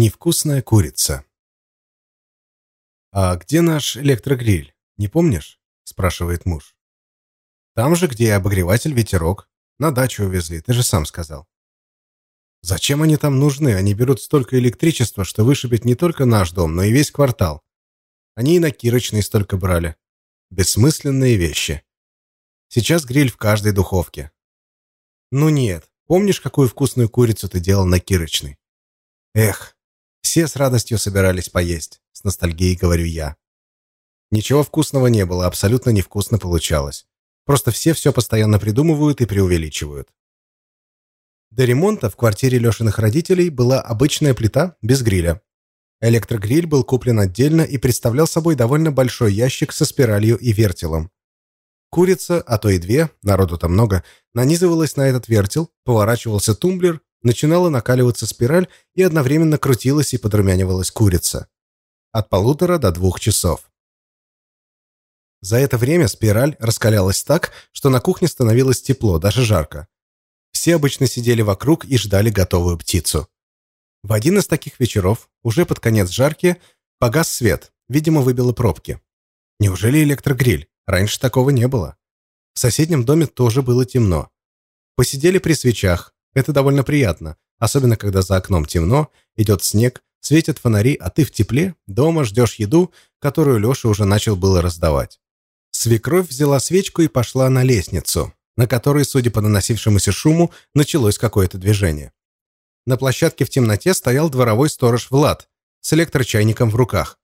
Невкусная курица. «А где наш электрогриль? Не помнишь?» – спрашивает муж. «Там же, где обогреватель ветерок. На дачу увезли, ты же сам сказал». «Зачем они там нужны? Они берут столько электричества, что вышибет не только наш дом, но и весь квартал. Они и на Кирочной столько брали. Бессмысленные вещи. Сейчас гриль в каждой духовке». «Ну нет. Помнишь, какую вкусную курицу ты делал на Кирочной?» «Эх, все с радостью собирались поесть, с ностальгией говорю я. Ничего вкусного не было, абсолютно невкусно получалось. Просто все все постоянно придумывают и преувеличивают. До ремонта в квартире Лешиных родителей была обычная плита без гриля. Электрогриль был куплен отдельно и представлял собой довольно большой ящик со спиралью и вертелом. Курица, а то и две, народу там много, нанизывалась на этот вертел, поворачивался тумблер, начинала накаливаться спираль и одновременно крутилась и подрумянивалась курица. От полутора до двух часов. За это время спираль раскалялась так, что на кухне становилось тепло, даже жарко. Все обычно сидели вокруг и ждали готовую птицу. В один из таких вечеров, уже под конец жарки, погас свет, видимо, выбило пробки. Неужели электрогриль? Раньше такого не было. В соседнем доме тоже было темно. Посидели при свечах, это довольно приятно, особенно когда за окном темно, идет снег, светят фонари, а ты в тепле, дома ждешь еду, которую Леша уже начал было раздавать. Свекровь взяла свечку и пошла на лестницу, на которой, судя по наносившемуся шуму, началось какое-то движение. На площадке в темноте стоял дворовой сторож Влад с электрочайником в руках.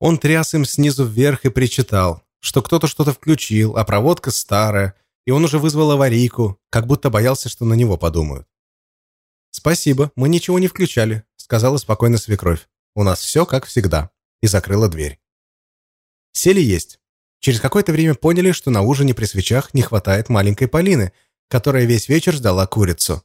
Он тряс им снизу вверх и причитал, что кто-то что-то включил, а проводка старая, и он уже вызвал аварийку, как будто боялся, что на него подумают. «Спасибо, мы ничего не включали», — сказала спокойно свекровь. «У нас все как всегда», и закрыла дверь. Сели есть. Через какое-то время поняли, что на ужине при свечах не хватает маленькой Полины, которая весь вечер ждала курицу.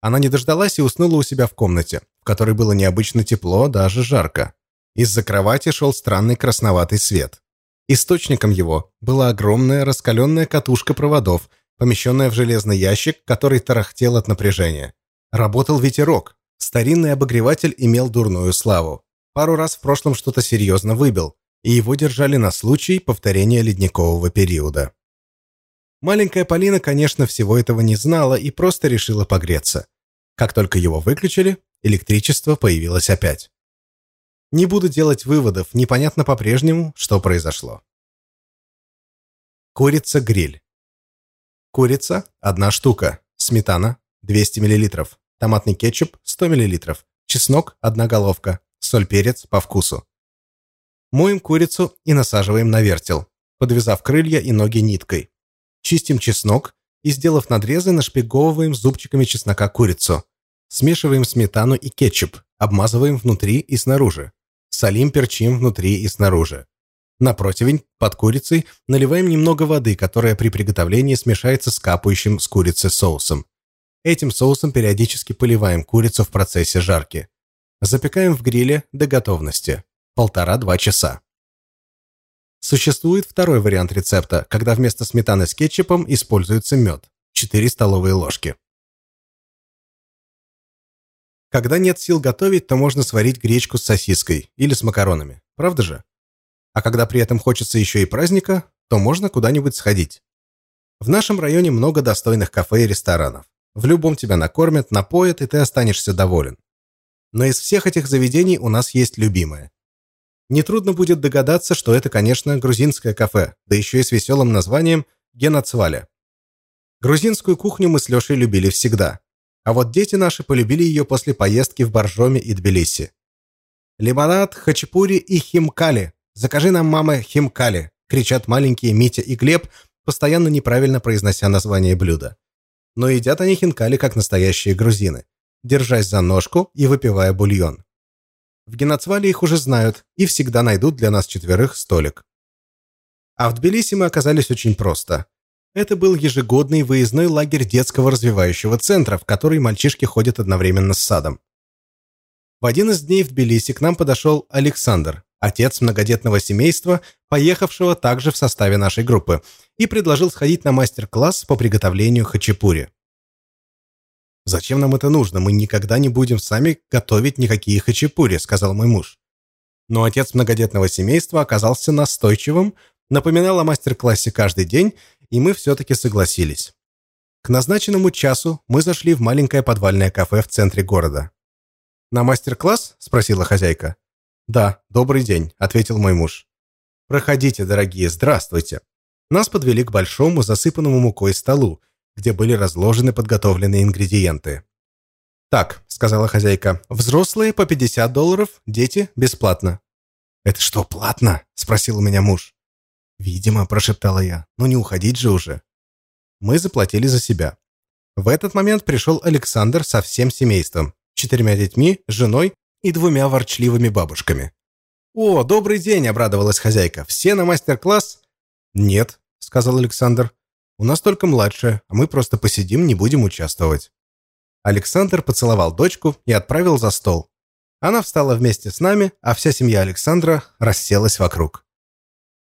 Она не дождалась и уснула у себя в комнате, в которой было необычно тепло, даже жарко. Из-за кровати шел странный красноватый свет. Источником его была огромная раскаленная катушка проводов, помещенная в железный ящик, который тарахтел от напряжения. Работал ветерок. Старинный обогреватель имел дурную славу. Пару раз в прошлом что-то серьезно выбил, и его держали на случай повторения ледникового периода. Маленькая Полина, конечно, всего этого не знала и просто решила погреться. Как только его выключили, электричество появилось опять. Не буду делать выводов, непонятно по-прежнему, что произошло. Курица-гриль. Курица – одна штука, сметана – 200 мл, томатный кетчуп – 100 мл, чеснок – одна головка, соль-перец по вкусу. Моем курицу и насаживаем на вертел, подвязав крылья и ноги ниткой. Чистим чеснок и, сделав надрезы, нашпиговываем зубчиками чеснока курицу. Смешиваем сметану и кетчуп, обмазываем внутри и снаружи. Солим, перчим внутри и снаружи. На противень, под курицей, наливаем немного воды, которая при приготовлении смешается с капающим с курицы соусом. Этим соусом периодически поливаем курицу в процессе жарки. Запекаем в гриле до готовности. Полтора-два часа. Существует второй вариант рецепта, когда вместо сметаны с кетчупом используется мед. 4 столовые ложки. Когда нет сил готовить, то можно сварить гречку с сосиской или с макаронами. Правда же? А когда при этом хочется еще и праздника, то можно куда-нибудь сходить. В нашем районе много достойных кафе и ресторанов. В любом тебя накормят, напоят, и ты останешься доволен. Но из всех этих заведений у нас есть любимое. Нетрудно будет догадаться, что это, конечно, грузинское кафе, да еще и с веселым названием «Генацваля». Грузинскую кухню мы с Лешей любили всегда. А вот дети наши полюбили ее после поездки в Боржоми и Тбилиси. «Лимонад, хачапури и химкали. Закажи нам, мама, химкали», кричат маленькие Митя и Глеб, постоянно неправильно произнося название блюда. Но едят они хинкали, как настоящие грузины, держась за ножку и выпивая бульон. В Геноцвале их уже знают и всегда найдут для нас четверых столик. А в Тбилиси мы оказались очень просто. Это был ежегодный выездной лагерь детского развивающего центра, в который мальчишки ходят одновременно с садом. В один из дней в Тбилиси к нам подошел Александр, отец многодетного семейства, поехавшего также в составе нашей группы, и предложил сходить на мастер-класс по приготовлению хачапури. «Зачем нам это нужно? Мы никогда не будем сами готовить никакие хачапури», — сказал мой муж. Но отец многодетного семейства оказался настойчивым, напоминал о мастер-классе каждый день, и мы все-таки согласились. К назначенному часу мы зашли в маленькое подвальное кафе в центре города. «На мастер-класс?» – спросила хозяйка. «Да, добрый день», – ответил мой муж. «Проходите, дорогие, здравствуйте». Нас подвели к большому, засыпанному мукой столу, где были разложены подготовленные ингредиенты. «Так», — сказала хозяйка, — «взрослые по 50 долларов, дети бесплатно». «Это что, платно?» — спросил у меня муж. «Видимо», — прошептала я, — «ну не уходить же уже». Мы заплатили за себя. В этот момент пришел Александр со всем семейством, четырьмя детьми, женой и двумя ворчливыми бабушками. «О, добрый день!» – обрадовалась хозяйка. «Все на мастер-класс?» «Нет», – сказал Александр. «У нас только младшая, а мы просто посидим, не будем участвовать». Александр поцеловал дочку и отправил за стол. Она встала вместе с нами, а вся семья Александра расселась вокруг.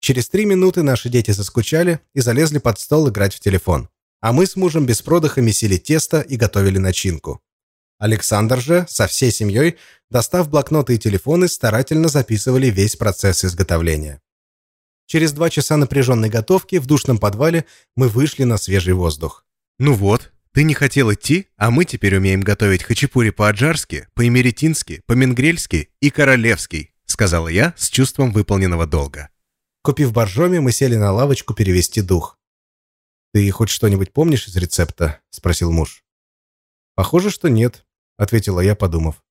Через три минуты наши дети заскучали и залезли под стол играть в телефон. А мы с мужем без продыха месили тесто и готовили начинку. Александр же со всей семьей, достав блокноты и телефоны, старательно записывали весь процесс изготовления. Через два часа напряженной готовки в душном подвале мы вышли на свежий воздух. «Ну вот, ты не хотел идти, а мы теперь умеем готовить хачапури по-аджарски, по-эмеретински, по-менгрельски и королевский», сказала я с чувством выполненного долга. Купив боржоми, мы сели на лавочку перевести дух. «Ты хоть что-нибудь помнишь из рецепта?» – спросил муж. «Похоже, что нет», — ответила я, подумав.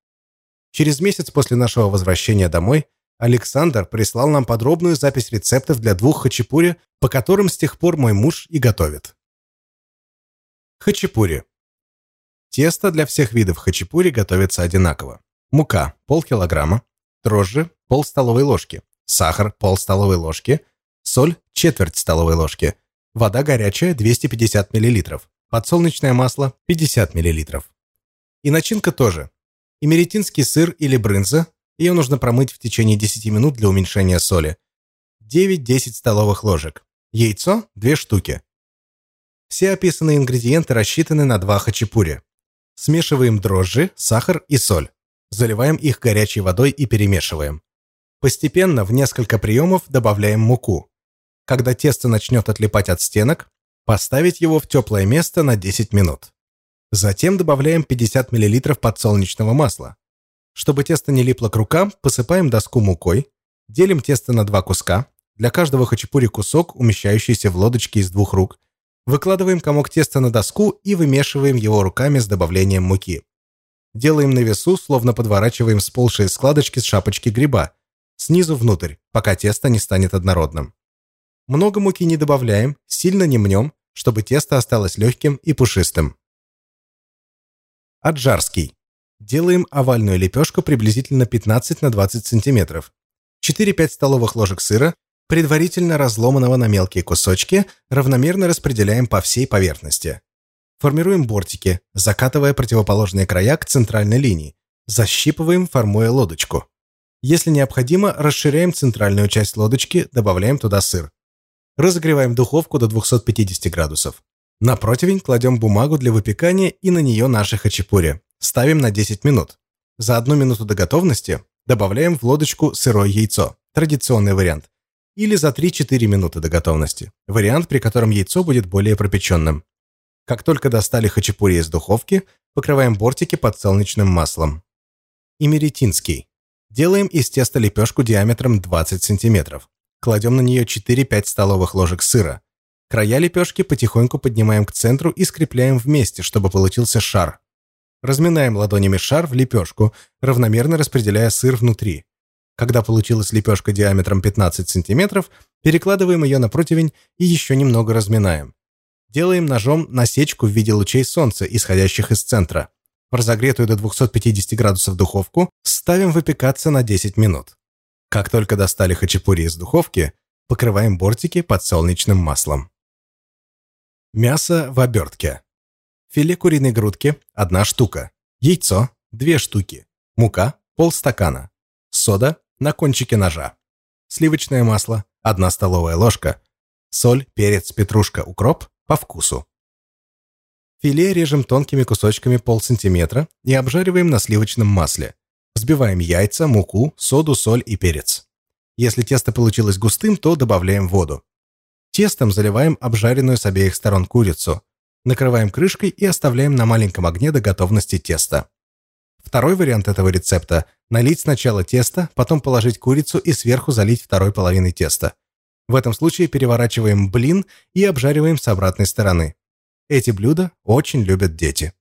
Через месяц после нашего возвращения домой Александр прислал нам подробную запись рецептов для двух хачапури, по которым с тех пор мой муж и готовит. Хачапури. Тесто для всех видов хачапури готовится одинаково. Мука – полкилограмма, дрожжи – пол столовой ложки, сахар – пол столовой ложки, соль – четверть столовой ложки, вода горячая – 250 мл, подсолнечное масло – 50 мл. И начинка тоже. Имеретинский сыр или брынза, ее нужно промыть в течение 10 минут для уменьшения соли. 9-10 столовых ложек. Яйцо – 2 штуки. Все описанные ингредиенты рассчитаны на 2 хачапури. Смешиваем дрожжи, сахар и соль. Заливаем их горячей водой и перемешиваем. Постепенно в несколько приемов добавляем муку. Когда тесто начнет отлипать от стенок, Поставить его в теплое место на 10 минут. Затем добавляем 50 мл подсолнечного масла. Чтобы тесто не липло к рукам, посыпаем доску мукой, делим тесто на два куска, для каждого хачапури кусок, умещающийся в лодочке из двух рук, выкладываем комок теста на доску и вымешиваем его руками с добавлением муки. Делаем на весу, словно подворачиваем сползшие складочки с шапочки гриба, снизу внутрь, пока тесто не станет однородным. Много муки не добавляем, сильно не мнем, чтобы тесто осталось легким и пушистым. Аджарский. Делаем овальную лепешку приблизительно 15 на 20 см. 4-5 столовых ложек сыра, предварительно разломанного на мелкие кусочки, равномерно распределяем по всей поверхности. Формируем бортики, закатывая противоположные края к центральной линии. Защипываем, формуя лодочку. Если необходимо, расширяем центральную часть лодочки, добавляем туда сыр. Разогреваем духовку до 250 градусов. На противень кладем бумагу для выпекания и на нее наши хачапури. Ставим на 10 минут. За одну минуту до готовности добавляем в лодочку сырое яйцо. Традиционный вариант. Или за 3-4 минуты до готовности. Вариант, при котором яйцо будет более пропеченным. Как только достали хачапури из духовки, покрываем бортики подсолнечным маслом. Имеретинский. Делаем из теста лепешку диаметром 20 сантиметров. Кладем на нее 4-5 столовых ложек сыра. Края лепешки потихоньку поднимаем к центру и скрепляем вместе, чтобы получился шар. Разминаем ладонями шар в лепешку, равномерно распределяя сыр внутри. Когда получилась лепешка диаметром 15 см, перекладываем ее на противень и еще немного разминаем. Делаем ножом насечку в виде лучей солнца, исходящих из центра. В разогретую до 250 градусов духовку ставим выпекаться на 10 минут. Как только достали хачапури из духовки, покрываем бортики подсолнечным маслом. Мясо в обертке. Филе куриной грудки – одна штука. Яйцо – две штуки. Мука – полстакана. Сода – на кончике ножа. Сливочное масло – одна столовая ложка. Соль, перец, петрушка, укроп – по вкусу. Филе режем тонкими кусочками полсантиметра и обжариваем на сливочном масле. Взбиваем яйца, муку, соду, соль и перец. Если тесто получилось густым, то добавляем воду. Тестом заливаем обжаренную с обеих сторон курицу. Накрываем крышкой и оставляем на маленьком огне до готовности теста. Второй вариант этого рецепта – налить сначала тесто, потом положить курицу и сверху залить второй половиной теста. В этом случае переворачиваем блин и обжариваем с обратной стороны. Эти блюда очень любят дети.